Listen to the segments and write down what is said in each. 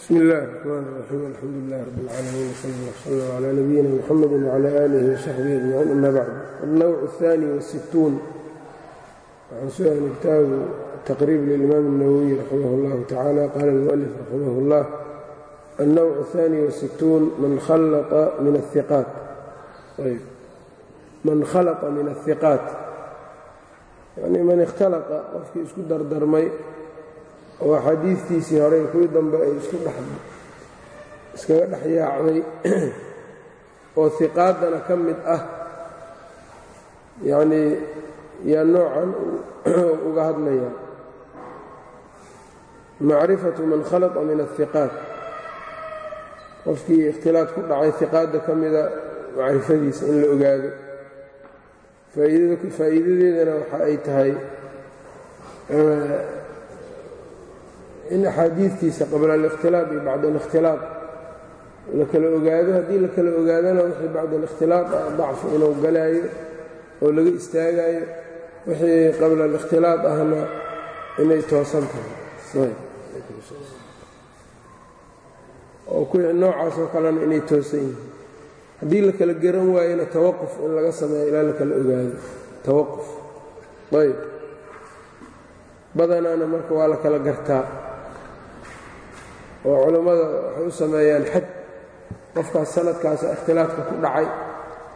bsmi اllahi الرحmn الرaxيim alxamdu lilah rb اlcaalamiin wsl lla slm clى nabiyina mxamedi wclى alih وsaxbihi ajmaciin ama bacd alnowc الثani wالsituun waxaan su-aana kitaabu taqriib lilimaam الnawowiy raximah اllahu tacala qaala اlmuأlif raximah اllah alnowc الثani wالsituun man khalaqa min الiqaat man khalaqa min الhiqaat yani man ikhtalaqa qofkii isku dardarmay oo axaadiistiisii horey kuwii dambe ay isku iskaga dhex yaacday oo hiqaaddana ka mid ah yacnii yaa noocan uga hadlaya. Macrifatu man khalaqa min ahiqaat qofkii ikhtilaad ku dhacay hiqaadda ka mida macrifadiisa in la ogaado. Faa'iidadeedana waxa ay tahay in axaadiidtiisa qabla alikhtilaaq iyo bacda alikhtilaaq la kala ogaado haddii la kala ogaadana wixii bacda alikhtilaaq ah dacfi inuu galaayo oo laga istaagaayo wixii qabla alikhtilaaq ahna inay toosan tahay. Oo kuwii noocaasoo kalena inay toosan yihiin. Haddii la kala garan waayona tawaquf in laga sameeyo ilaa la kala ogaado. Tawaquf ayb badanaana marka waa la kala gartaa oo culammada waxay u sameeyaan xad qofkaas sanadkaas ikhtilaafka ku dhacay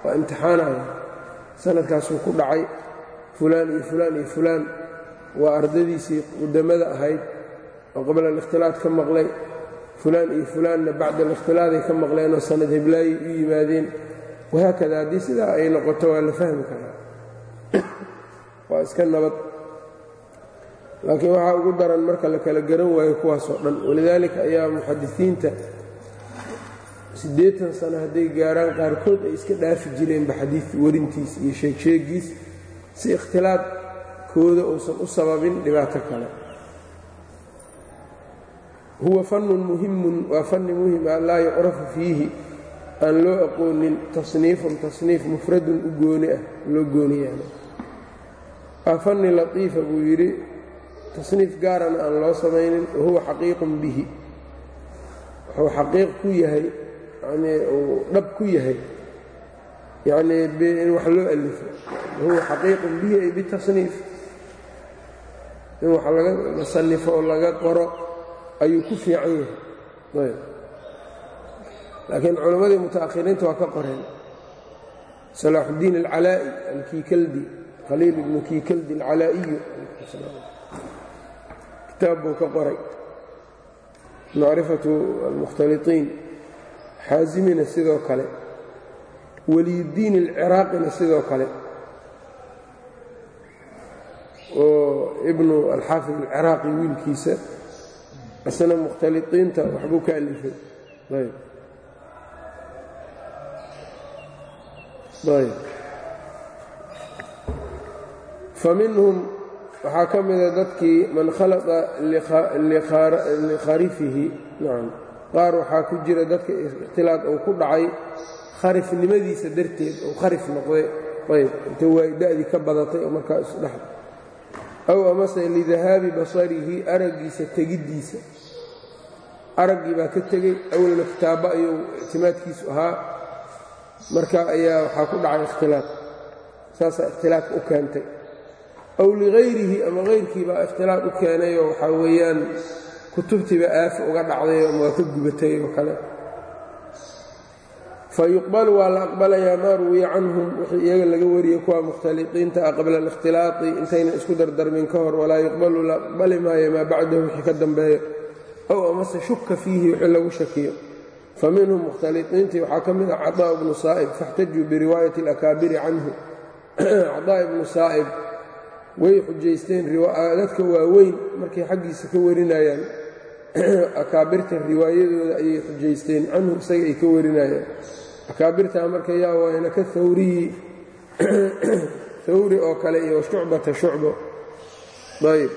waa imtixaanaya sanadkaasuu ku dhacay fulaan iyo fulaan iyo fulaan waa ardadiisii qudamada ahayd oo qabla alikhtilaad ka maqlay. Fulaan iyo fulaanna bacda alikhtilaaday ka maqleenoo sanad heblaayay u yimaadeen. Wahaakada haddii sidaa ay noqoto waa la fahmi karaa. Waa iska nabad laakiin waxaa ugu daran marka la kala garan waayo kuwaasoo dhan. Walidaalika ayaa muxadisiinta siddeetan sano hadday gaaraan qaarkood ay iska dhaafi jireenba xadiid warintiis iyo sheegsheegiis si ikhtilaadkooda uusan u sababin dhibaato kale. Huwa fannun muhimun waa fanni muhiim ah laa yucrafu fiihi. Aan loo aqoonin tasniifun tasniif mufradun u gooni ah loo gooniyaano waa fanni latiifa buu yidhi tasniif gaarana aan loo samaynin wahuwa xaqiiqun bihi. Wuxuu xaqiiq ku yahay yanii uu dhab ku yahay. Yacnii in wax loo alifo. Wahuwa xaqiiqun bihi ay bitasniif in wax laga sanifo oo laga qoro ayuu ku fiican yahay. Ayb. Laakiin culammadii muta'akhiriinta waa ka qoreen. Salaaxuddiin alcalaa'i alkiikaldi khaliil ibnu kiikaldi alcalaa'iyu kitaab buu ka qoray. Macrifatu almukhtaliطiin xaasimina sidoo kale weliyuddiin alciraaqina sidoo kale oo ibnu alxaafid alciraaqi wiilkiisa isna mukhtaliطiinta waxbuu ka alifay. Faminhum waxaa ka mida dadkii man khalaqa likharifihi nacam qaar waxaa ku jira dadka ikhtilaad uu ku dhacay kharifnimadiisa darteed uu kharif noqday. Ayb inta waay da'dii ka badatay oo markaa isdhex aw amase lidahaabi basarihi araggiisa tegiddiisa araggii baa ka tegey awalna kitaabo ayuu ictimaadkiisu ahaa. Marka ayaa waxaa ku dhacay ikhtilaad. Saasaa ikhtilaadka u keentay aw ligayrihi ama hayrkii baa ikhtilaad u keenayoo waxaa weeyaan kutubtiiba aafa uga dhacdayoo ama waa ka gubatay oo kale. Fa yuqbalu waa la aqbalayaa maa ruwiya canhum wixii iyaga laga wariyey kuwa mukhtaliqiinta ah qabla alikhtilaaqi intayna isku dardarmin ka hor walaa yuqbalu la aqbali maayo maa bacdahu wixii ka dambeeyo. Ow amase shukka fiihi wixii lagu shakiyo. Fa minhum mukhtaliqiintii waxaa ka mid ah cadaa ibnu saa'ib faاxtajuu biriwaayati alakaabiri canhu. Cadaa ibnu saa'ib way xujaysteen dadka waaweyn markay xaggiisa ka warinayaan. Akaabirta riwaayadooda ayay xujaysteen canhu isaga ay ka warinayaan. Akaabirtaa marka yaa waayna ka hawriyi hawri oo kale iyo shucbata shucbo. Ayb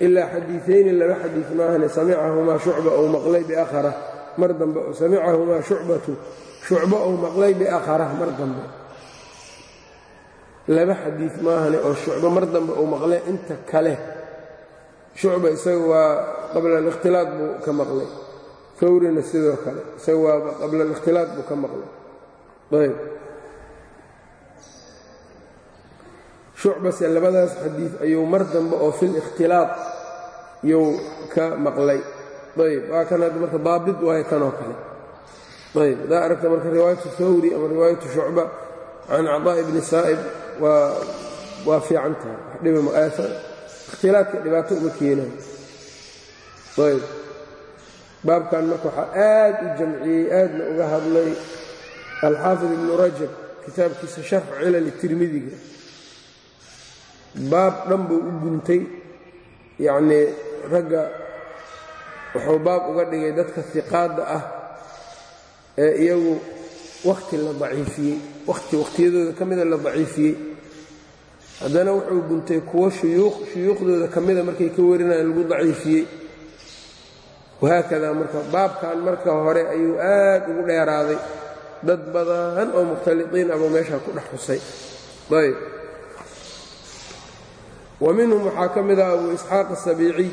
ilaa xadiiayni laba xadiid maahane samicahumaa shucba ou maqlay biakhara. Mar dambe samicahumaa shucbatu shucbo ou maqlay biakhara mar dambe laba xadiid maahane oo shucbo mar dambe uu maqlay inta kale. Shucba isaga waa qabla alikhtilaaq buu ka maqlay. Hawrina sidoo kale isaga waaba qabla alikhtilaaq buu ka maqlay. Ayb. Shucbase labadaas xadiid ayuu mar dambe oo fil ikhtilaaq yuu ka maqlay. Ayb waa kan hadda marka daabit waayo kanoo kale. Ayb haddaa aragta marka riwaayatu hawri ama riwaayatu shucba can caطaaءi bni saa'ib waa fiican tahay ikhtilaadka dhibaato uma keenayo ayb. Baabkan marka waxaa aad u jamciyey aadna uga hadlay alxaafid ibnu rajab kitaabkiisa sharxu cilali tirmidiga baab dhan buu u guntay. Yacnii ragga wuxuu baab uga dhigay dadka hiqaadda ah ee iyagu wakhti la daciifiyey wakhti wakhtiyadooda ka mida la daciifiyey. Haddana wuxuu guntay kuwo shuyuuq shuyuukhdooda ka mida markay ka warinayaan lagu daciifiyey. Wahaakadaa marka baabkan marka hore ayuu aad ugu dheeraaday. Dad badan oo mukhtaliqiin abuu meeshaa ku dhex xusay ayb. Wa minhum waxaa ka mid ah abu isxaaq asabiiciy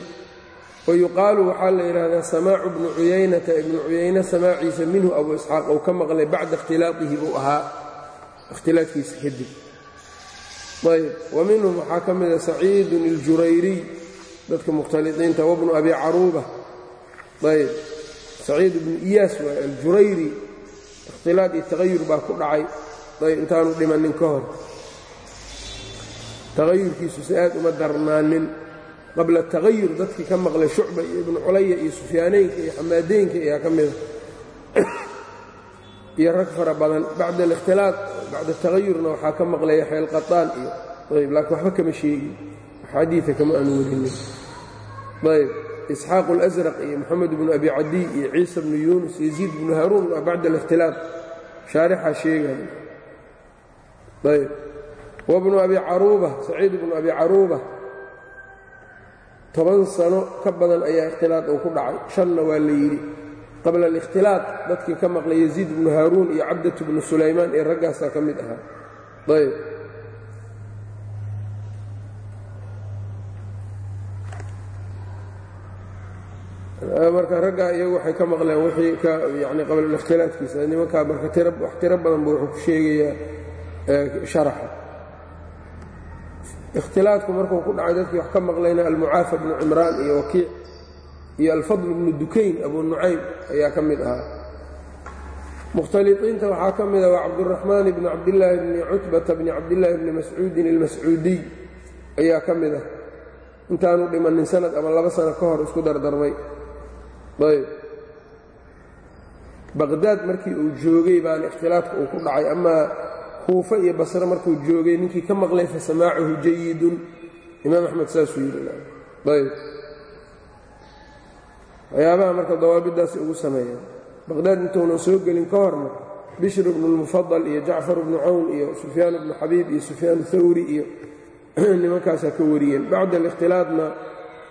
wa yuqaalu waxaa la yidhaahdaa samaacu bnu cuyaynata ibnu cuyayne samaaciisa minhu abu isxaaq uu ka maqlay bacda ikhtilaaqihi buu ahaa ikhtilaafkiisa kadib ayb wa minhum waxaa ka mida saciidun iljurayriy dadka mukhtaliqiinta wabnu abi caruuba ayb saciid ibnu iyaas waay aljurayri ikhtilaad iyo tagayur baa ku dhacay. Ayb intaanu dhimannin ka hor. Tagayurkiisu si aad uma darnaanin qabla tagayur dadkii ka maqlay shucba iyo ibnu culaya iyo sufyaaneynka iyo xamaadeynka ayaa ka mida iyo rag fara badan bacda alikhtilaaq bacda tagayurna waxaa ka maqlay yaxya alqaطaan iyo ayb laakiin waxba kama sheegin. Xadiia kama aanu werinin ayb isxaaq اlasraq iyo moxamed bnu abi cadiy iyo ciisa bnu yuunus yaziid bnu haruun waa bacda alikhtilaaq shaarixaa sheegay ayb wabnu abi caruuba saciid bnu abi caruuba toban sano ka badan ayaa ikhtilaaq uu ku dhacay. Shanna waa la yidhi. Qabla alikhtilaaq dadkii ka maqlay yaziid bnu haaruun iyo cabdatu bnu sulaymaan ee raggaasaa ka mid ahaa ayb marka raggaa iyagu waxay ka maqleen wixii ka yani qabla alikhtilaafkiisa nimankaa marka wax tiro badan buu wuxuu ku sheegayaa sharaxa ikhtilaadku markuu ku dhacay dadkii wax ka maqlayna almucaafa bnu cimraan iyo wakiic iyo alfadl bnu dukayn abu nucaym ayaa ka mid ahaa. Mukhtaliqiinta waxaa ka mida waa cabduraxmaan bni cabdillaahi bni cutbata bni cabdillaahi bni mascuudin ilmascuudiy ayaa ka mid ah. Intaanu dhimannin sanad ama laba sano ka hor isku dardarmay. Ayb. Baqhdaad markii uu joogay baana ikhtilaafka uu ku dhacay amaa kuufa iyo basre markuu joogay ninkii ka maqlay fa samaacuhu jayidun imaam axmed saasuu yidhi waxyaabaha marka dawaabiddaasi ugu sameeyaan baqhdaad intuunan soo gelin ka horna bishr bnu lmufadal iyo jacfar bnu cawn iyo sufyaan bnu xabiib iyo sufyaan thawri iyo nimankaasaa ka wariyeen. Bacda alikhtilaadna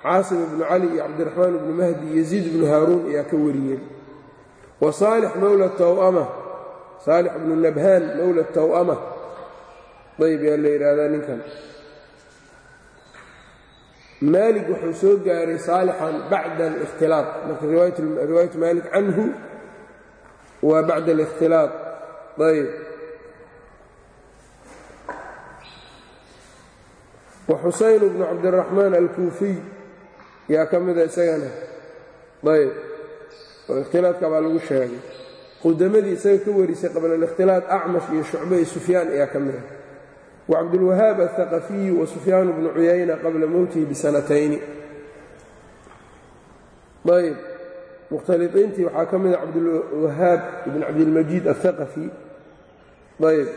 caasim ibnu cali iyo cabdiraxmaan ibnu mahdi yaziid ibnu haaruun ayaa ka wariyeen. Wa saalix mowla taw'ama saalix ibnu nabhaan mowla taw'ama. Ayb yaa la yidhaahdaa ninkan. Maalig wuxuu soo gaaray saalixan bacda alikhtilaaq marka riwaayatu maalik canhu waa bacda alikhtilaaq ayb waxusayn bnu cabdiraxmaan alkuufiy yaa ka mida isagana. Ayb oo ikhtilaadka baa lagu sheegay qudamadii isaga ka warisay qabla acmash iyo shucbe iyo sufyaan ayaa ka mida wacabdulwahaab alhaqafiyu wa sufyaan bnu cuyayna qabla mowtihi bisanatayni. Ayb mukhtaliqiintii waxaa ka mida cabdulwahaab ibn cabdilmajiid alhaqafi ayb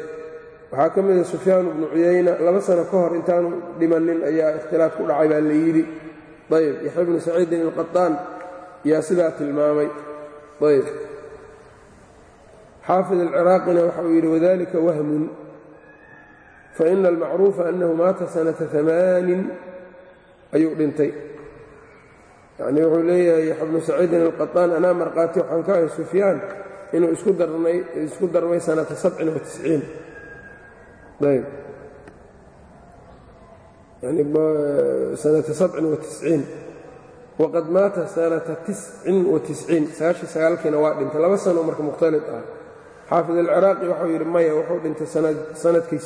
waxaa ka mida sufyaan bnu cuyayna laba sano ka hor intaanu dhimannin ayaa ikhtilaaf ku dhacay baa la yidhi. Ayb yaxya bnu saciidin alqaطaan yaa sidaa tilmaamay. Ayb xaafid alciraaqina waxa uu yidhi wadalika wahmun faina almacruufa annahu maata sanata amaanin ayuu dhintay yacni wuxuu leeyahay yaxya bnu saciidin alqaطaan anaa markhaati waxaan ka ahay sufyaan inuu isku darmay sanata sabcin watisciin ayb yani sanata sabcin watisciin waqad maata sanata tiscin wa tisciin sagaashii sagaalkiina waa dhintay laba sano marka mukhtalid ah xaafid alciraaqi waxuu yidhi maya wuxuu dhintay sannadkii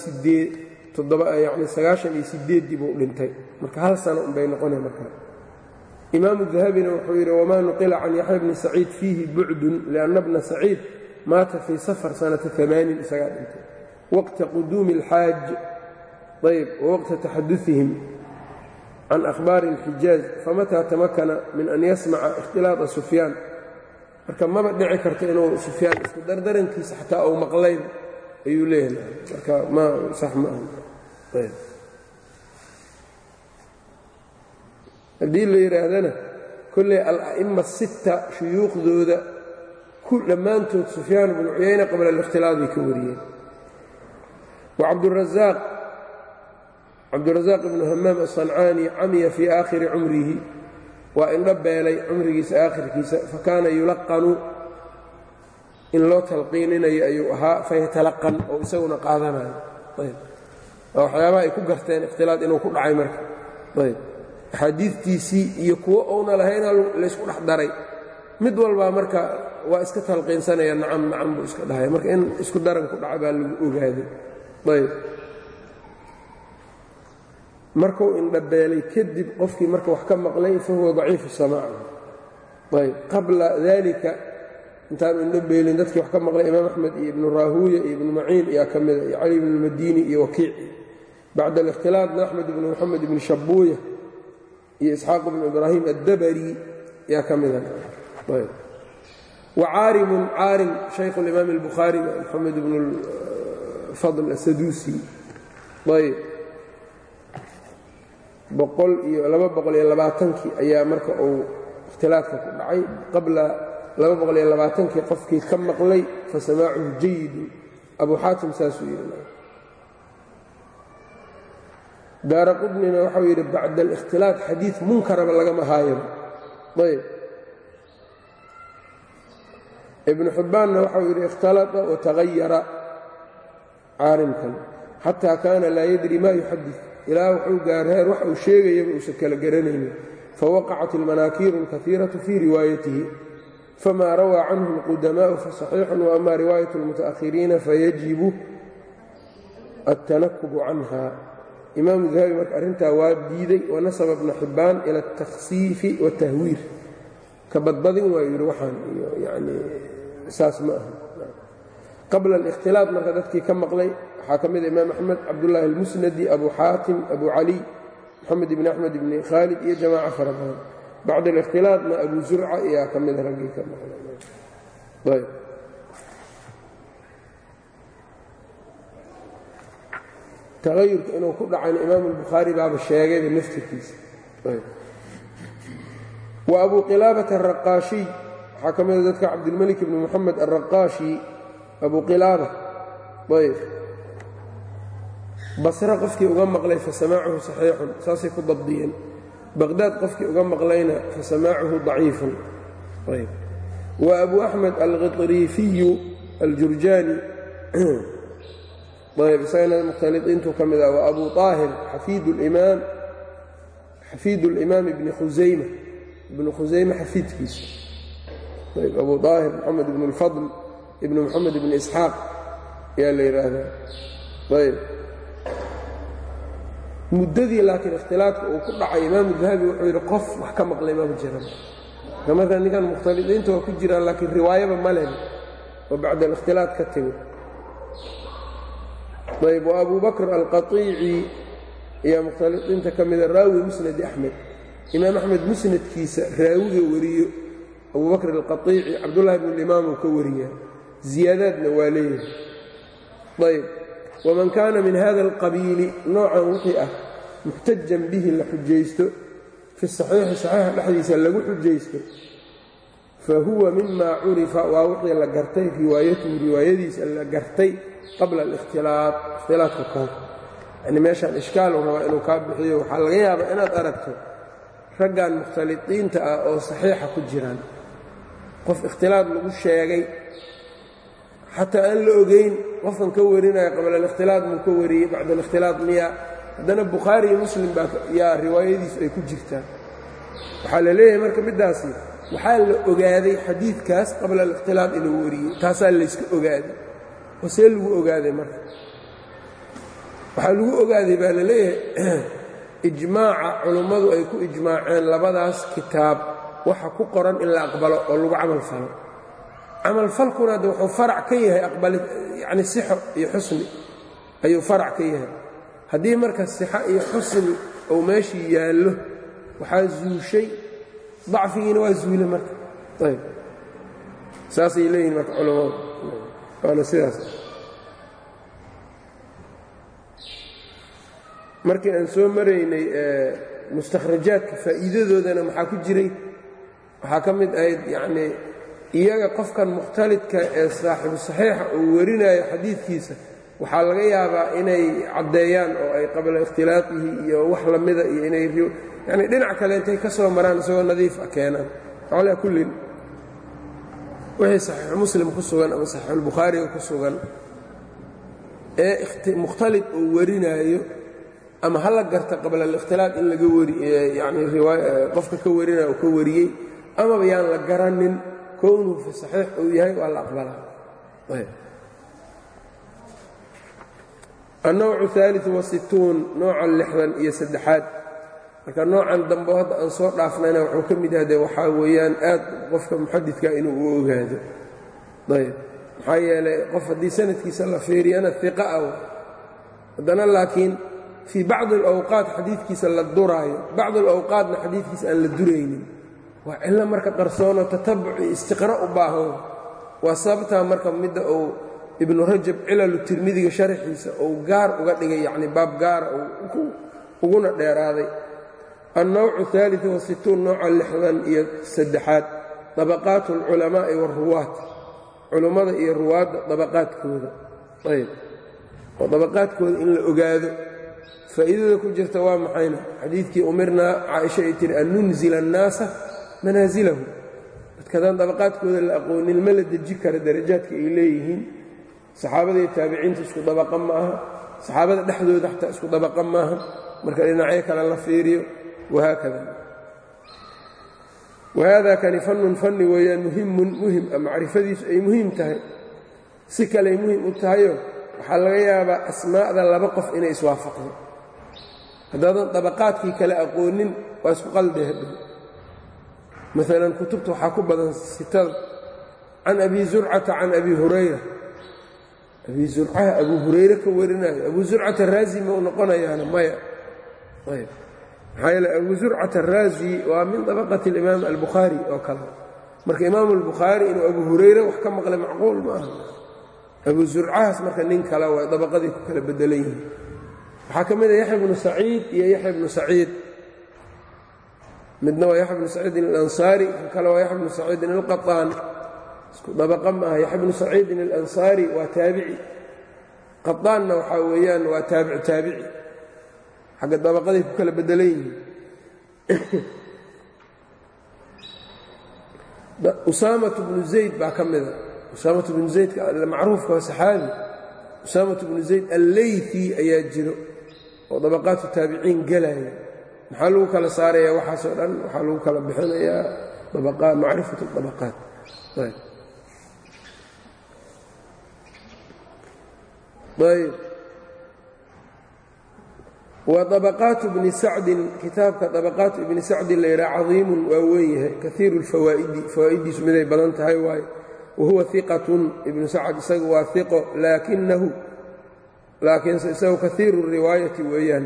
toddoba yacni sagaashan iyo sideeddii buu dhintay. Marka hal sano unbay noqonay markaa imaamu dahabina wuxuu yidhi wamaa nuqila can yaxya bni saciid fiihi bucdun lianna bna saciid maata fii safar sanata amaanin isagaa dhintay. Waqta quduumi alxaaj ayb wawaqta taxaduihim can akhbaari اlxijaaz famataa tamakana min an yasmaca ikhtilaaطa sufyaan marka maba dhici karto inuu sufyaan isku dardarankiisa xataa uu maqlayn ayuu leeyahay marka ma sax ma aha. Haddii la yidhaahdana kolley ala'ima sitta shuyuukhdooda dhammaantood sufyaan bnu cuyayna qabla alikhtilaaday ka wariyeen. Wacabdurazaaq cabdurazaaq ibnu hamaam asancaani camiya fii aakhiri cumrihi waa indho beelay cumrigiisa aakhirkiisa fakaana yulaqanu in loo talqiininayo ayuu ahaa fayatalaqan oo isaguna qaadanayo ayb. Waa waxyaabaha ay ku garteen ikhtilaad inuu ku dhacay marka. Ayb. Axaadiidtiisii iyo kuwo uuna lahayna laysku dhex daray. Mid walbaa marka waa iska talqiinsanaya nacam nacam buu iska dhahaya. Marka in isku daran ku dhaca baa lagu ogaaday ayb markuu indhabeelay kadib qofkii marka wax ka maqlay fahuwa daciifu samaac ayb qabla dalika intaanu indhabeelin dadkii wax ka maqlay imaam axmed iyo ibnu raahuuya iyo ibnu maciin ayaa ka mida iyo cali ibnu lmadiini iyo wakiici. Bacda alikhtilaatna axmed ibnu moxamed ibni shabuuya iyo isxaaq ibnu ibraahim addabari ayaa ka mida ayb. Wacaarimun caarim shaykhu limaam اlbukhaari moxamed ibnu fadl asaduusi ayb boqol iyo laba boqol iyo labaatankii ayaa marka uu ikhtilaafka ku dhacay. Qabla labaatankii qofkii ka maqlay fasamaacuhu jayidu abu xaatim saasuu yidhi daara qudnina waxau yidhi bacda alikhtilaaf xadiid munkaraba lagama haayaba ayb. Ibnu xibbaanna waxau yidhi ikhtalata watahayara caalimkan xataa kaana laa yadri ma yuxadid ilaa wuxuu gaar heer wax uu sheegayaba uusan kala garanaynin fawaqacat almanaakiiru alkaiiratu fii riwaayatihi. Famaa rawaa canhu alqudamaa'u fasaxiixun waama riwaayat almuta'ahiriina fayajibu altanakubu canha. Imaamu dahabi marka arrintaa waa diiday wanasaba bna xibbaan ila altakhsiifi waatahwiir ka badbadin waa yidhi waxaan iyo yani saas ma aha qabla alikhtilaaf marka dadkii ka maqlay waxaa ka mida imaam axmed cabdullaahi almusnadi abu xaatim abu caliy moxamed ibni axmed ibni khaalid iyo jamaaca fara badan. Bacda alikhtilaafna abu zurca ayaa ka mida raggii ka maqlay. Tagayurka inuu ku dhacayna imaamu albukhaari baaba sheegayba naftirkiisa. Wa abu qilaabata araqaashiy waxaa ka mida dadka cabdilmelik ibni moxamed alraqaashi abu qilaaba ayb. Basre qofkii uga maqlay fasamaacuhu saxiixun saasay ku dabdiyeen. Baqhdaad qofkii uga maqlayna fasamaacuhu daciifun. Ayb. Wa abu axmed alkhitriifiyu aljurjaani. Ayb isagana mukhtaliiintuu ka mid ah wa abu aahir xafiidu اlimaam ibni khusayma ibnu khusayme xafiidkiisa ayb abu aahir moxamed ibn اlfadl ibn moxamed ibn isxaaq ayaa la yidhaahdaa ayb muddadii laakiin ikhtilaafka uu ku dhacay imaamu dahabi wuxuu yidhi qof wax ka maqlay maba jiran marka ninkan mukhtalidiinta waa ku jiraan laakiin riwaayaba ma leh oo bacda alikhtilaaf ka timid ayb wa abu bakr alqaiici ayaa mukhtalidiinta ka mida raawi musnadi axmed imaam axmed musnadkiisa raawiga wariyo abu bakr alqaiici cabdullahi bn limaam ka wariyaa ziyaadaadna waa leeyahay ayb waman kaana min hada alqabiili noocan wixii ah muxtajan bihi la xujaysto fi saxiixi saxiixa dhexdiisa lagu xujaysto fa huwa mima curifa waa wixii la gartay riwaayatuhu riwaayadiisa la gartay qabla alikhtilaaf ikhtilaafka kahor yani meeshaan ishkaalu rabaa inuu kaa bixiyo waxaa laga yaabaa inaad aragto raggan mukhtalidiinta ah oo saxiixa ku jiraan. Qof ikhtilaaf lagu sheegay xataa aan la ogeyn qofkan ka warinaya qabla alikhtilaaf muu ka wariyey bacda alikhtilaaf miya. Haddana bukhaari iyo muslim baa yaa riwaayadiisu ay ku jirtaa waxaa la leeyahay marka middaasi waxaa la ogaaday xadiidkaas qabla alikhtilaaq inuu wariyey. Taasaa layska ogaaday. Oo see lagu ogaaday marka? Waxaa lagu ogaaday baa la leeyahay ijmaaca culummadu ay ku ijmaaceen labadaas kitaab. Waxa ku qoran in la aqbalo oo lagu camal falo camalfalkuna de wuxuu farac ka yahay aqbali yacni sixo iyo xusni ayuu farac ka yahay. Haddii marka sixo iyo xusni uu meeshii yaallo waxaa zuushay dacfigiina waa zuule marka. Ayb. Saasay leeyihiin marka culammadu waana sidaas. Markii aan soo maraynay mustakhrajaadka faa'iidadoodana maxaa ku jiray? Waxaa ka mid ahayd yacnii iyaga qofkan mukhtalidka ee saaxibu saxiixa uu warinayo xadiidkiisa waxaa laga yaabaa inay caddeeyaan oo ay qabla ikhtilaaqihi iyo wax lamida iyo inay yacni dhinac kale intay ka soo maraan isagoo nadiif ah keenaan. Calaa kullin wixii saxiixu muslim ku sugan ama saxiixulbukhaariga ku sugan ee mukhtalid uu warinaayo ama hala garta qabla alikhtilaaq in laga wari yani qofka ka warinaya uu ka wariyey amaba yaan la garanin kownuhu fi saxiix uu yahay waa la aqbalaa. Annowcu aaliu wasituun nooca lixdan iyo saddexaad. Marka noocan dambe hadda aan soo dhaafnayna wuxuu ka mid yaha de waxaa weeyaan aad qofka muxadidka inuu u ogaado. Ayb. Maxaa yeelay qof haddii sanadkiisa la fiiriyana iqa ah haddana laakiin fii bacdi alawqaat xadiidkiisa la duraayo bacdi alawqaatna xadiidkiisa aan la duraynin waa cillo marka qarsoonoo tatabuc iyo istiqra u baahan waa sababtaa marka midda uu ibnu rajab cilalu tirmidiga sharaxiisa uu gaar uga dhigay yacni baab gaara uguna dheeraaday. Annowcu aaliu wasituun nooca lixdan iyo saddexaad dabaqaatu alculamaa'i waaruwaat culummada iyo ruwaadda dabaqaadkooda ayb oo dabaqaadkooda in la ogaado. Faa'iidada ku jirta waa maxayna. Xadiidkii umirnaa caaisha ay tihi an nunzila annaasa manaasilahum dadkadaan dabaqaadkooda la aqoonin ma la deji kara darajaadka ay leeyihiin. Saxaabada iyo taabiciinta isku dabaqa ma aha. Saxaabada dhexdooda xataa isku dabaqa maaha marka dhinacyo kale la fiiriyo wahaakada. Wahada kani fannun fanni weeyaan muhimun muhiim a macrifadiisu ay muhiim tahay. Si kaley muhiim u tahayo waxaa laga yaabaa asmaa'da laba qof inay iswaafaqdo. Haddaadan dabaqaadkii kale aqoonin waa isku qalde hadhow maalan kutubta waxaa ku badan sitada can abi zurcata can abi hurayra. Abi zurcaha abu hurayre ka warinayo abu zurcata raazi ma u noqonayaana? Maya. Ayb maxaa yeele abu zurcata araazi waa min dabaqati alimaam albukhaari oo kale. Marka imaamu albukhaari inuu abu hurayre wax ka maqlay macquul ma aha. Abu zurcahaas marka nin kale waa dabaqadii ku kala bedelan yihiin. Waxaa ka mid a yaxya bnu saciid iyo yaxya bnu saciid midna waa yaxya bnu saciidin alansaari kan kale waa yaxya bnu saciidin alqaطaan isku dabaqa ma aha. Yaxya bnu saciidin alansaari waa taabici. Qaطaanna waxaa weeyaan waa taabic taabici. Xagga dabaqaday ku kala bedelan yihiin. Usaamatu bnu zayd baa ka mida. Usaamatu bnu zaydka macruufka waa saxaabi. Usaamatu bnu zayd alleyfi ayaa jiro oo dabaqaatu taabiciin gelaya maxaa lagu kala saaraya waxaasoo dhan? Waxaa lagu kala bixinayaa macrifat dabaqaat ayb. Dabaqaatu bni sacdin kitaabka dabaqaatu ibni sacdin la yidhaha cadiimun waa weyn yahay kaiiru lfawaa'idi fawaa'iddiisu miday badan tahay waaye. Wahuwa iqatun ibnu sacd isagu waa iqo laakinahu laakiinse isagu kaiiru riwaayati weeyaan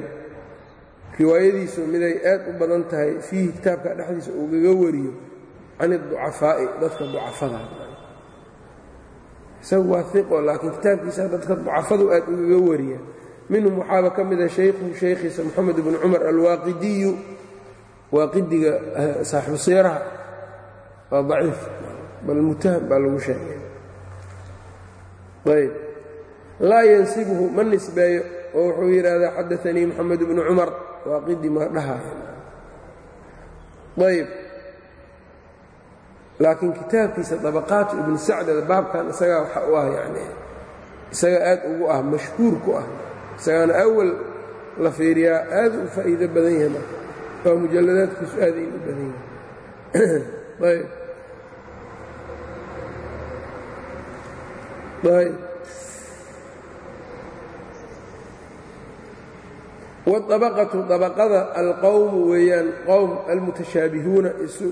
riwaayadiisu miday aad u badan tahay fiihi kitaabka dhexdiisa uugaga wariyo can iducafaa'i dadka ducafada. Isagu waa iqo laakiin kitaabkiisa dadka ducafadu aad ugaga wariya. Minhum waxaaba ka mida shaykhuhu shaykhiisa moxamed bnu cumar alwaaqidiyu waaqidiga saaxibu siiraha. Waa daciif bal mutaham baa lagu sheegay. Ayb. Laa yansibuhu ma nisbeeyo oo wuxuu yidhaahdaa xadaanii moxamed bnu cumar waaqidi ma dhahaaya ayb laakiin kitaabkiisa dabaqaatu ibnu sacdada baabkan isagaa waxa u ah yani isaga aad ugu ah mashhuur ku ah. Isagaana awal la fiiriyaa aad u faa'iido badan yahay marka. Waa mujalladaadkiisu aaday u badan yahay. Ayb ayb wاطabaqatu dabaqada alqowmu weeyaan qowm almutashaabihuuna isu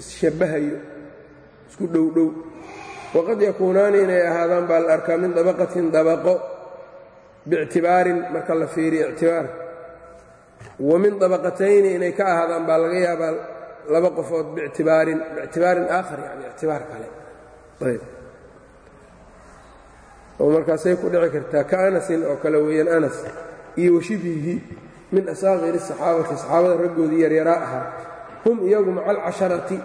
isshabbahayo isku dhowdhow waqad yakuunaani inay ahaadaan baa la arkaa min dabaqatin dabaqo biictibaarin marka la fiiriyo ictibaar wa min dabaqatayni inay ka ahaadaan baa laga yaabaa laba qofood biictibaarin biictibaarin aakhar yani ictibaar kale ayb oo markaasay ku dhici kartaa ka anasin oo kale weeyaan anas iyo washibihi min asaaqiri saxaabati saxaabada raggoodii yaryaraa ahaa hum iyagu maca alcasharati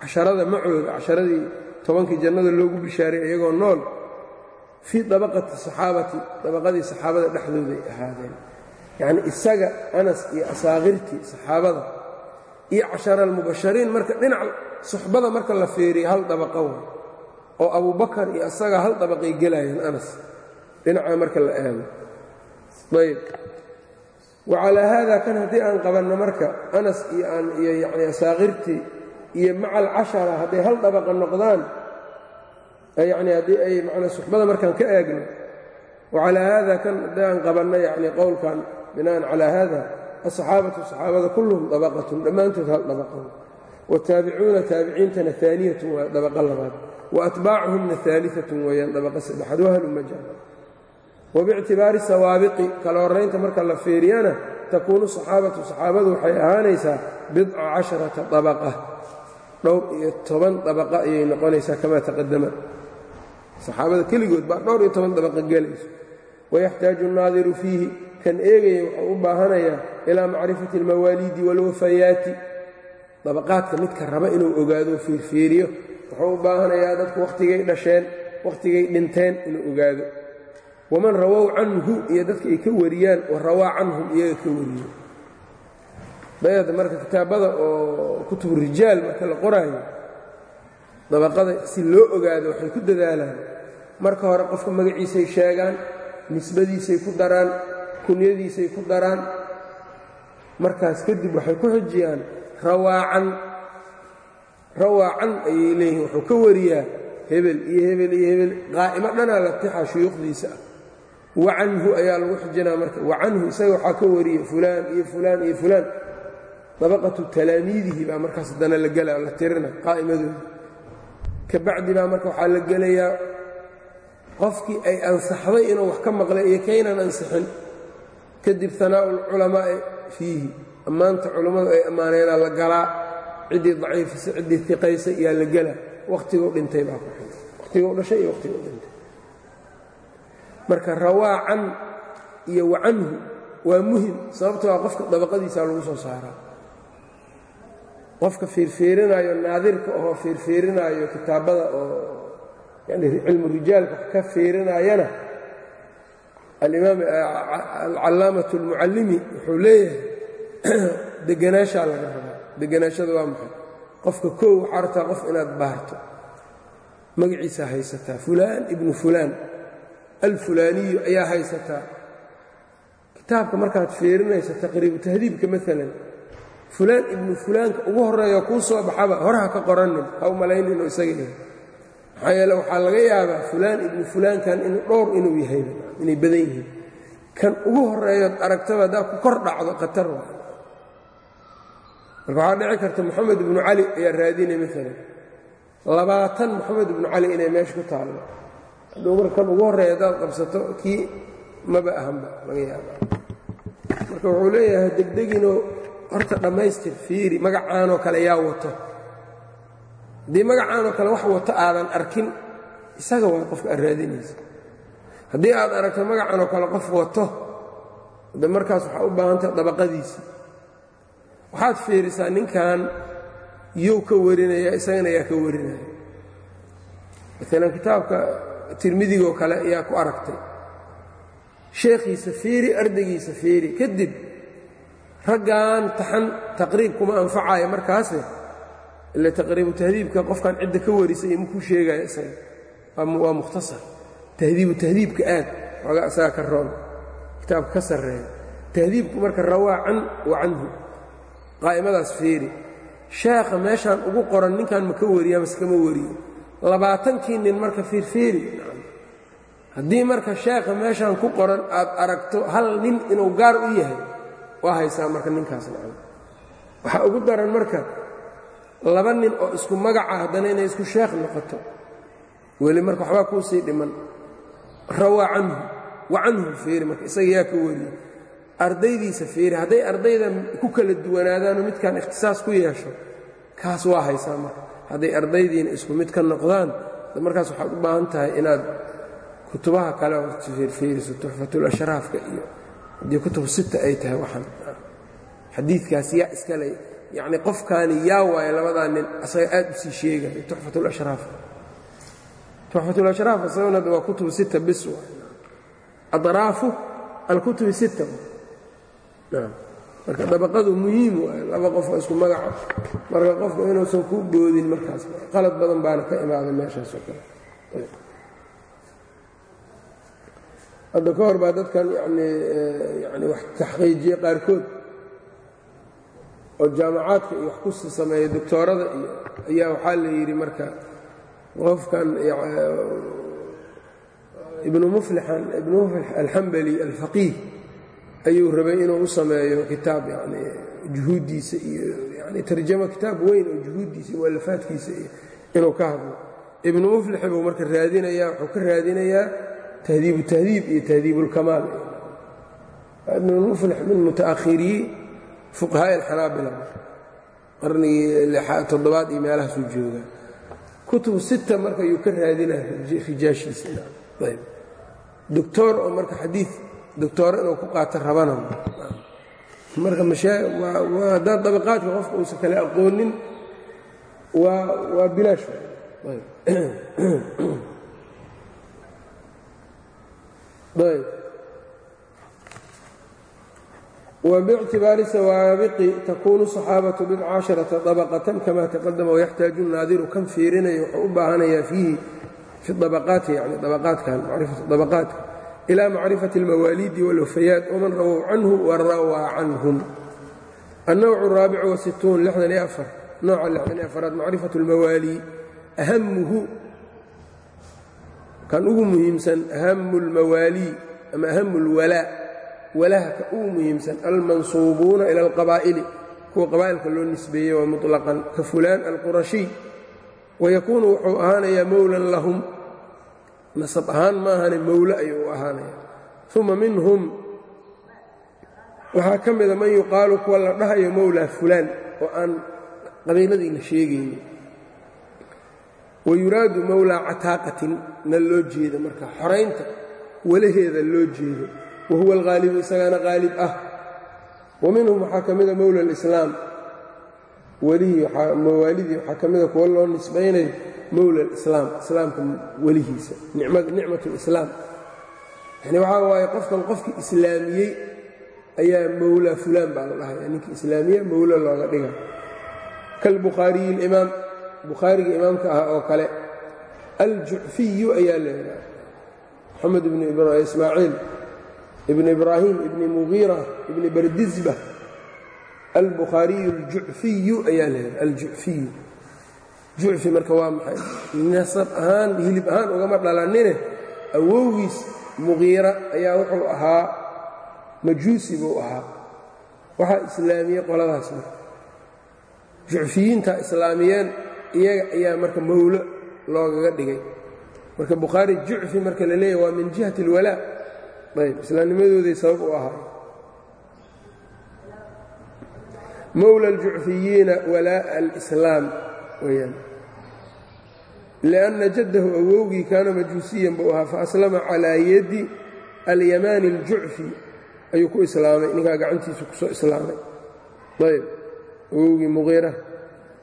casharada macooda casharadii tobankii jannada loogu bishaaray iyagoo nool fii dabaqati saxaabati dabaqadii saxaabada dhexdooday ahaadeen. Yacnii isaga anas iyo asaaqirtii saxaabada iyo cashara almubashariin marka dhinac suxbada marka la feeriya hal dabaqa way. Oo abubakar iyo asaga hal dabaqay gelayeen anas dhinaca marka la eego ayb. Wacalaa haada kan haddii aan qabanno marka anas iyo aan iyo yacni asaaqirtii iyo maca alcashara hadday hal dabaqa noqdaan yacni haddii ay macnaa suxbada markaan ka eegno wacalaa haada kan haddii aan qabanno yacni qowlkan bina'an calaa haada asaxaabatu saxaabada kulluhum dabaqatun dhammaantood hal dabaqa wataabicuuna taabiciintana aaniyatun waa dabaqa labaad. Wa atbaacuhumna aaliatun weeyaan dabaqa saddexaad. Wahluma jaa wabictibaari sawaabiqi kala horraynta marka la fiiriyana takuunu saxaabatu saxaabadu waxay ahaanaysaa bidca casharata dabaqa dhowr iyo toban dabaqa ayay noqonaysaa kamaa taqadama saxaabada keligood baa dhowr iyo toban dabaqa gelayso wayaxtaaju annaadiru fiihi kan eegaya wuxuu u baahanayaa ilaa macrifati almawaaliidi waalwafayaati dabaqaadka midka raba inuu ogaado fiirfiiriyo wuxuu u baahanayaa dadku wakhtigay dhasheen wakhtigay dhinteen inuu ogaado waman rawow canhu iyo dadka ay ka wariyaan wa rawaa canhum iyaga ka wariyo. Bayada marka kitaabada oo kutubu rijaal marka la qoraayo dabaqada si loo ogaado waxay ku dadaalaan. Marka hore qofka magaciisay sheegaan nisbadiisay ku daraan kunyadiisay ku daraan markaas kadib waxay ku xijiyaan rawaacan rawaacan ayay leeyihiin wuxuu ka wariyaa hebel iyo hebel iyo hebel qaa'imo dhanaa la tixaa shuyuukhdiisa ah wacanhu ayaa lagu xijinaa marka wacanhu isaga waxaa ka wariya fulaan iyo fulaan iyo fulaan. Dabaqatu talaamiidihi baa markaas haddana la gela la tirina qaa'imadooda. Ka baa marka waxaa la gelayaa qofkii ay ansaxday inuu wax ka maqlay iyo kaynan ansixin. Kadib hanaa'u lculamaa'i fiihi ammaanta culammadu ay ammaaneenaa la galaa ciddii daciifisay ciddii iqaysay yaa la gelaa wakhtiguu dhintay baa ku xil wakhtiguu dhashay iyo wakhtiguu dhintay marka rawaacan iyo wacanhu waa muhiim sababtoo a qofka dabaqadiisaa lagu soo saaraa. Qofka fiirfiirinaayo naadirka oo fiirfiirinaayo kitaabada oo yani cilmu rijaalka ka fiirinaayana alimaam alcalaamatu almucallimi wuxuu leeyahay deganaashaa laga rabaa. Deganaashada waa maxay? Qofka koow waxaa rabtaa qof inaad baarto. Magaciisa haysataa fulaan ibnu fulaan alfulaaniyu ayaa haysataa kitaabka markaad fiirinayso taqriibu tahdiibka maalan fulaan ibnu fulaanka ugu horreeyo kuu soo baxaba hore ha ka qoranin ha u malayninoo isaga yahay maxaa yeele waxaa laga yaabaa fulaan ibnu fulaankan inuu dhowr inuu yahay inay badan yihiin. Kan ugu horreeyood aragtaba haddaa ku kor dhacdo khatar waa. Marka waxaa dhici karta moxamed ibnu cali ayaa raadinay maalan labaatan moxamed ibnu cali inay meesha ku taallo hadduu marka kan ugu horreeya haddaad qabsato kii maba ahanba laga yaaba marka wuxuu leeyahay degdeginoo horta dhammaystir fiiri magacaanoo kale yaa wato. Haddii magacaanoo kale wax wato aadan arkin isaga waa qofka aad raadinaysa. Haddii aad aragto magacanoo kale qof wato de markaas waxaa u baahantaha dabaqadiisii waxaad fiirisaa ninkan yow ka warinaya isagana yaa ka warinaya maalan kitaabka tirmidigoo kale ayaa ku aragtay. Sheekhiisa fiiri ardaygiisa fiiri. Kadib raggan taxan taqriib kuma anfacaya markaase ila taqriibu tahdiibka qofkan cidda ka warisay makuu sheegaya isaga waa mukhtasar. Tahdiibu tahdiibka aad xoogaa isaga ka roon. Kitaabka ka sarreeya. Tahdiibku marka rawaa can wa canhu. Qaa'imadaas fiiri. Sheekha meeshaan ugu qoran ninkan ma ka wariya mase kama wariyo labaatankii nin marka fiirfiiri. Haddii marka sheekha meeshaan ku qoran aad aragto hal nin inuu gaar u yahay waa haysaa marka ninkaas nacam waxaa ugu daran marka laba nin oo isku magaca haddana inay isku sheekh noqoto. Weli marka waxbaa kuu sii dhiman. Rawaa canhu wa canhu fiiri marka isaga yaa ka weriye ardaydiisa fiiri hadday ardayda ku kala duwanaadaanoo midkaan ikhtisaas ku yeesho kaas waa haysaa marka hadday ardaydiina isku mid ka noqdaan markaas waxaad u baahan tahay inaad kutubaha kale fiiriso tuxfatulashraafka iyo haddii kutub sita ay tahay waxaan xadiidkaas yaa iskale yacni qofkaani yaa waayo labadaa nin asaga aad u sii sheegaya tuxfatulashraaf tuxfatulashraaf isaguna waa kutub sita bis adraafu alkutubi sita marka dabaqadu muhiim waayo laba qof oo isku magaca marka qofka inuusan ku boodin markaas qalad badan baana ka imaaday meeshaas oo kale. Hadda ka hor baa dadkan yani yani wax taxqiijiye qaarkood oo jaamacaadka iyo wax ku sameeya doctoorada iyo ayaa waxaa la yidhi marka qofkan ibnu muflixan ibnu muflix alxambali alfaqiih ayuu rabay inuu u sameeyo kitaab yani juhuuddiisa iyo yani tarjamo kitaab weyn oo juhuuddiisa iyo mualafaadkiisa iyo inuu ka hadlo. Ibnu muflix buu marka raadinayaa wuxuu ka raadinayaa tahdiibu tahdiib iyo tahdiibulkamaal ibnu muflix min muta'ahirii fuqahaa'i alxanaabila qarnigii toddobaad iyo meelahaasuu joogaa. Kutub sita marka ayuu ka raadinaya rijaashiisa ayb doctoor oo marka xadii doctooro inuu ku qaato rabana marka haddaad dabaqaadka qofka uusan kale aqoonin waa waa bilaash ayb وباctibaari sawaabiqi takunu صaxaabatu bidca caشharaةa طabqatan kama taqadama وyaxtaaju naadiru kan fiirinayo wuxuu u baahanayaa fiihi fi abaqaati yani abaqaatkan macrifatu dabaqaatka ilى macrifaةi اlmawaaliidi wاlwafayaat wman rawow canhu warawaa canhum الnowc الraabic وasituun lixdan iyo afar nooca lixdan iyo afaraad macrifaة اlmawaali ahamuhu kan ugu muhiimsan ahamu اlmawaali ama ahamu اlwalaa walaha ka ugu muhiimsan almansuubuuna ila alqabaa'ili kuwa qabaa'ilka loo nisbeeyey waa muطlaqan ka fulaan alqurashiy wayakuunu wuxuu ahaanayaa mowlan lahum nasab ahaan maahane mowle ayuu u ahaanaya. Uma minhum waxaa ka mida man yuqaalu kuwa la dhahayo mowlaa fulaan oo aan qabiiladii la sheegaynin wayuraadu mowlaa cataaqatin na loo jeedo marka xoraynta walaheeda loo jeedo. Wahuwa alhaalibu isagaana haalib ah. Wa minhum waxaa ka mida mowla alislaam. Welihii mawaalidii waxaa ka mida kuwa loo nisbaynayo mowla alislaam islaamka welihiisa nicmat lislaam yani waxaa waaye qofkan qofkii islaamiyey ayaa mowla fulaan baa la dhahaya ninkii islaamiye mowlo looga dhiga kalbukhaariyi alimaam bukhaariga imaamka ah oo kale aljucfiyu ayaa leedaha moxamed ibnu ismaaciil ibn ibraahim ibni mugiira ibni bardisba albukhaariyu aljucfiyu ayaa leedahay aljucfiyu jucfi marka waa maxay? Nasab ahaan hilib ahaan ugama dhalanine awowgiis mugiira ayaa wuxuu ahaa majuusi buu ahaa. Waxaa islaamiyey qoladaas marka jucfiyiinta islaamiyeen iyaga ayaa marka mowlo loogaga dhigay. Marka bukhaari jucfi marka la leeyahy waa min jihati اlwalaa ayb islaamnimadooday sabab u ahaa. Mowla aljucfiyiina walaaءa alislaam weyaan lianna jaddahu awowgii kaana majuusiyan buu ahaa faaslama calaa yadi alyamaani aljucfi ayuu ku islaamay ninkaa gacantiisu ku soo islaamay ayb awowgii muqiira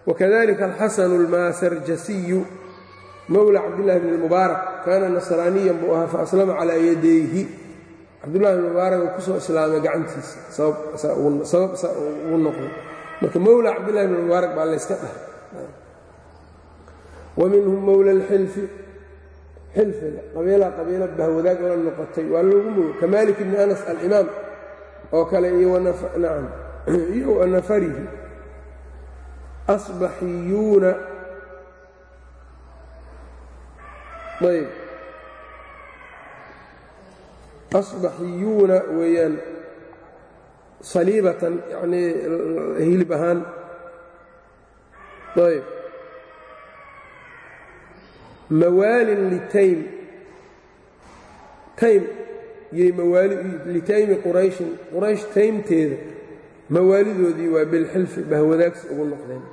wakadalika alxasanu almaasarjasiyu mowla cabdillahi bni mubaarak kaana nasraaniyan buu ahaa faaslama calaa yadayhi cabdullahi mubaarak uu ku soo islaamay gacantiisa sabab saa ugu noqday marka mowla cabdillahi bn mubaarak baa layska dhahay wa minhum mowla alxilfi xilfiga qabiila qabiila bahwadaag la noqotay waa loogu mogo ka malik bni anas alimaam oo kale iyo wanafarihi asbaxiyuuna ayb asbaxiyuuna weeyaan saliibatan yanii hilib ahaan ayb mawaalin litaym taym. Yay mawaali litaymi qurayshin quraysh taymteeda. Mawaalidoodii waa bilxilfi bahwadaagsi ugu noqdeen.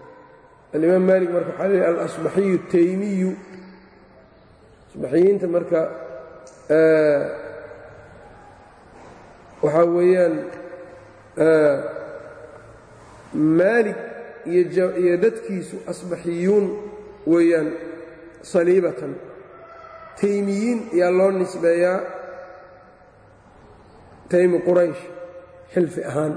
Alimaam maalik marka waxaa leehy alasbaxiyu taymiyu. Asbaxiyiinta marka waxaa weeyaan maalik iyo dadkiisu asbaxiyuun weeyaan saliibatan. Taymiyiin yaa loo nisbeeyaa taymi quraysh xilfi ahaan.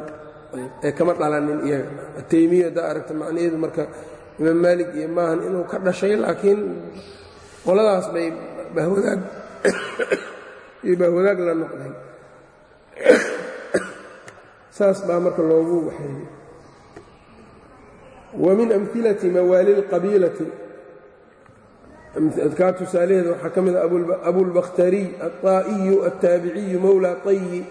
Ee kama dhalanin iyaga. Ataymiya haddaa aragta macnaheedu marka imaam maalik iyo maahan inuu ka dhashay laakiin qoladaas bay bahwadaag iyo bahwadaag la noqdeen saas baa marka loogu waxeeyey. Wa min amhilati mawaali اlqabiilati adkaa tusaalaheeda waxaa ka mida abulbakhtariy alطaa'iyu altaabiciyu mowla طayi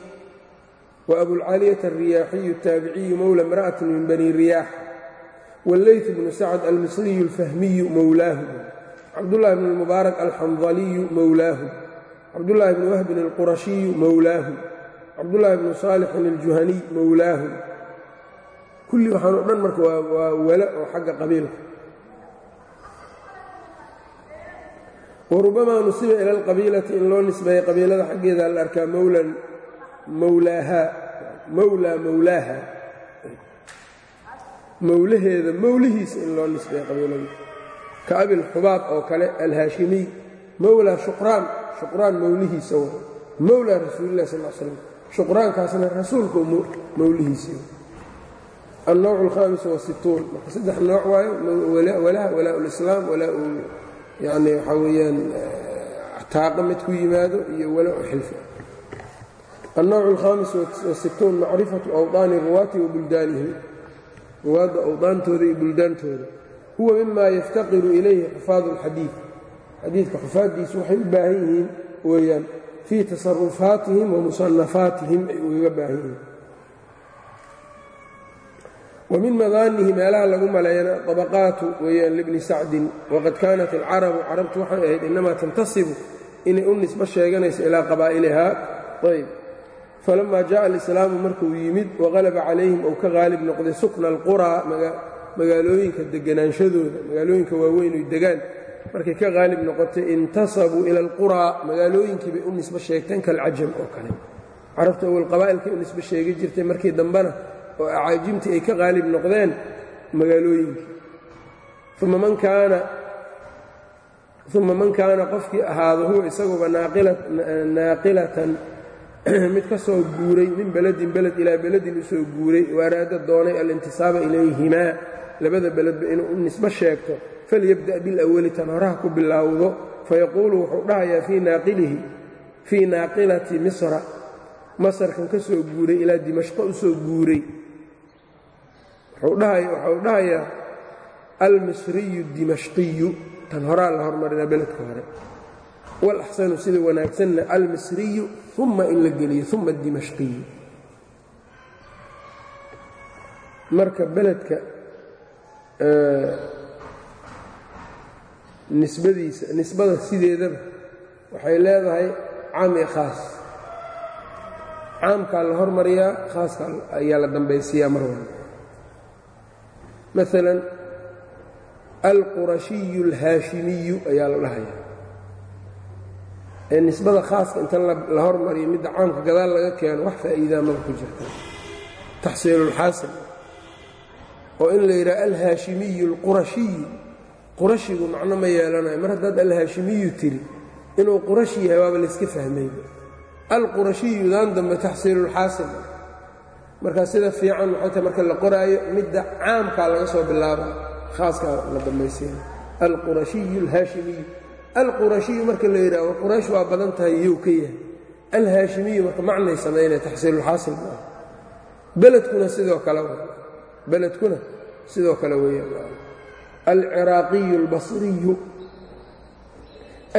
wa abulcaaliyata alriyaaxiyu الtaabiciyu mowla imra'ati min bani riyaax wاlleyt bnu sacd almisriyu اlfahmiyu mowlaahu cabdullahi bn اlmubaarak alxandaliyu mowlaahu cabdullaahi bni wahbin alqurashiyu mowlaahu cabdullaahi bnu saalixin aljuhaniy mowlaahu kulli waxaan o dhan marka waa wala oo xagga qabiilka warubamaa nusiba ila alqabiilati in loo nisbeeya qabiilada xaggeeda la arkaa mowlan mowlaahaa mowlaa mowlaaha mowlaheeda mowlihiisa in loo nisbeeya qabiilada ka abilxubaab oo kale alhaashimiy mowlaa shuqraan shuqraan mowlihiisa w mowlaa rasuulilah sal slam shuqraankaasna rasuulka mowlihiisii alnowc alkhaamis wasituun marka saddex nooc waayo walaha walaa lislaam walaa yani waxaa weeyaan taaqa mid ku yimaado iyo wala xilfi. Alnowc alkhaamis wasituun macrifatu awdaani ruwaati wa buldaanihim ruwaadda awdaantooda iyo buldaantooda. Huwa mima yaftaqiru ilayhi xufaadu اlxadiid xadiidka xufaaddiisu waxay u baahan yihiin weeyaan fii tasarufaatihim wa musanafaatihim ay ugaga baahan yihiin wa min madaanihi meelaha lagu maleeyana طabaqaatu weeyaan libni sacdin waqad kaanat alcarabu carabtu waxay ahayd inamaa tantasibu inay u nisbo sheeganayso ilaa qabaa'ilihaa ayb. Falama jaءa alislaamu markuu yimid waqalaba calayhim ou ka qaalib noqday sukna alquraa magaalooyinka deganaanshadooda magaalooyinka waaweyn oy degaan. Markay ka qaalib noqotay intasabuu ila alquraa magaalooyinkii bay u nisbo sheegteen kalcajam oo kale. Carabta awal qabaa'ilkay u nisbo sheegi jirtay markii dambena oo acaajimtii ay ka qaalib noqdeen magaalooyinkii uma man kaana uma man kaana qofkii ahaado huwa isaguba naaqilatan mid ka soo guuray min beledin beled ilaa beledin u soo guuray waaraada doonay alintisaaba ilayhimaa labada beledba inuu u nisbo sheegto falyabda' bilawali tan horaha ku bilaawdo fayaquulu wuxuu dhahayaa fii naaqilihi fii naaqilati misra masarkan ka soo guuray ilaa dimashqo u soo guuray waxau dhahayaa almisriyu dimashqiyu. Tan horaa la hormarinaa beledka hore. Walaxsanu sida wanaagsanna almisriyu uma in la geliyo uma dimashqiyu. Marka beledka nisbadiisa nisbada sideedaba waxay leedahay caam iyo khaas. Caamkaa la hormariyaa khaaska ayaa la dambaysiiyaa mar walba maalan alqurashiyu alhaashimiyu ayaa la dhahayaa. Ee nisbada khaaska inta la hormariyo midda caamka gadaal laga keeno wax faa'iidaa maba ku jirta. Taxsiilulxaasil oo in la yidhaha alhaashimiyu alqurashiyu. Qurashigu macno ma yeelanayo. Mar haddaad alhaashimiyu tiri inuu qurashi yahay waaba layska fahmay. Alqurashiyudaan dambe taxsiilulxaasil markaa sida fiican waxay tahay marka la qoraayo midda caamkaa laga soo bilaaba khaaskaa la dambaysiina alqurashiyu alhaashimiyu alqurashiyu marka la yidhahdo quraysh waa badan tahay iyou ka yahay. Alhaashimiyu marka macnay samaynaya taxsiilulxaasil maaha beledkuna sidoo kale beledkuna sidoo kale weeyaan alciraaqiyu albasriyu.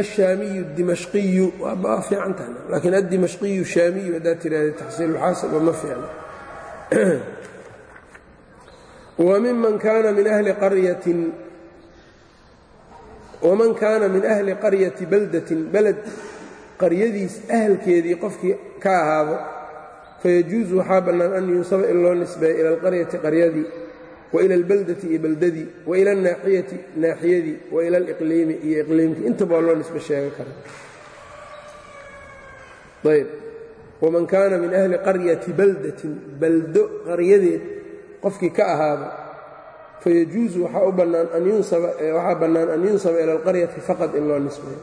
Alshaamiyu اdimashqiyu waa fiican tahay. Laakiin addimashqiyu shaamiyu haddaad tiraahda taxsiilulxaasaba ma fiicna waman kaana min ahli qaryati baldatin beled qaryadiis ahalkeedii qofkii ka ahaado fayajuusu waxaa bannaan an yunsaba in loo nisbeeyo ila alqaryati qaryadii wa ila albaldati iyo beldadii wa ila alnaaxiyati naaxiyadii wa ila aliqliimi iyo iqliimkii intaba waa loo nisbe sheega kara waman kaana min ahli qaryati baldatin baldo qaryadeed qofkii ka ahaado fayajuusu waxaa bannaan an yunsaba ila alqaryati faqad in loo nisbeeyo.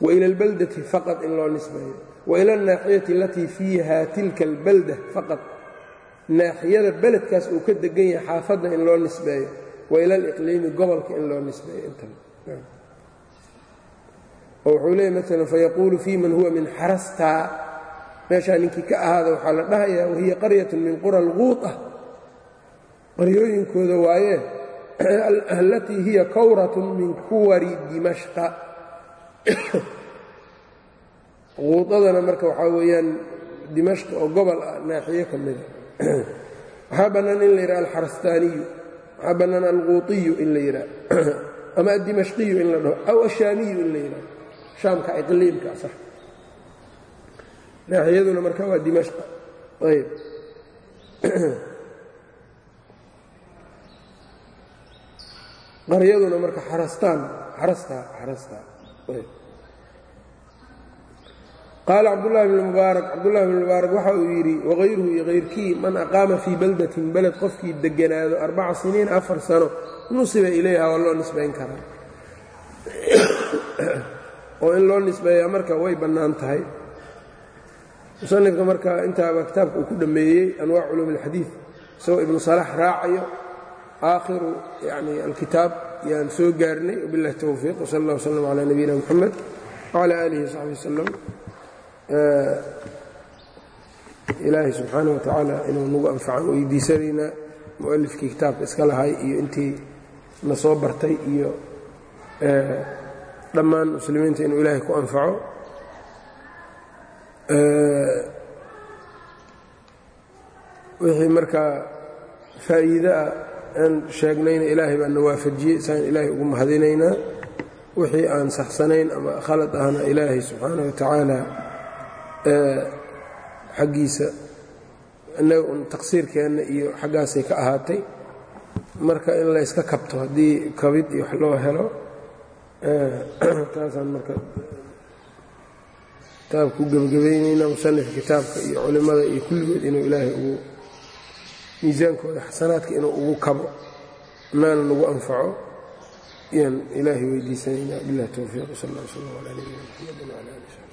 Wa ila albaldati faqad in loo nisbeeyo. Wa ila alnaaxiyati alatii fiiha tilka albalda faqad naaxiyada beledkaas uu ka degan yahay xaafadda in loo nisbeeyo. Wa ila aliqliimi gobolka in loo nisbeeyo oo wuxuu leeyay maalan fayaquulu fii man huwa min xarastaa meeshaa ninkii ka ahaada waxaa la dhahayaa wahiya qaryatun min qura alquuta qaryooyinkooda waaye alatii hiya kawratun min kuwari dimashqa. Quudadana marka waxaa weeyaan dimashq oo gobol ah naaxiyo ka mida waxaa bannaan in la yidhaha alxarastaaniyu waxaa bannaan alquutiyu in la yidhaha. Ama addimashqiyu in la dhaho aw ashaamiyu in la yidhaho. Shaamka iqliimka sax naaxiyaduna marka waa dimashqa ayb. Qaryaduna marka xarastaan xarastaa xarastaa qaala cabdullahi bn mubaarak cabdullahi bn mubaarak waxa uu yidhi wahayruhu iyo hayrkii man aqaama fii baldatin beled qofkii deganaado arbaca siniin afar sano nusiba ilayha waa loo nisbayn karaa. Oo in loo nisbeeyaa marka way bannaan tahay musanifka marka intaaba kitaabka uu ku dhameeyey anwaac culuum alxadiid isagoo ibnu salax raacayo aakhiru yani alkitaab yaan soo gaarnay wabillahi towfiiq wsal allah wslam cala nabiyina muxamed wcala aalihi wsaxbi wasalam ilaahay subxaana wa tacaala inuu nagu anfaco weydiisanaynaa mu'alifkii kitaabka iska lahay iyo intii na soo bartay iyo dhammaan muslimiinta inuu ilaahay ku anfaco wixii markaa faa'iide ah aan sheegnayna ilaahay baan na waafajiyey saan ilaahay ugu mahadinaynaa wixii aan saxsanayn ama khalad ahna ilaahay subxaana wa tacaala xaggiisa innaga un taqsiirkeenna iyo xaggaasay ka ahaatay. Marka in layska kabto haddii kabid iyo wax loo helo taasaan marka kitaabka u gebagabaynaynaa musanif kitaabka iyo culimmada iyo kulligood inuu ilaahay ugu miisaankooda xasanaadka inuu ugu kabo inaana nagu anfaco ayaan ilaahay weydiisanaynaa. Bilah towfiiq sal alla slam calaa nabiyina mxamed wala ali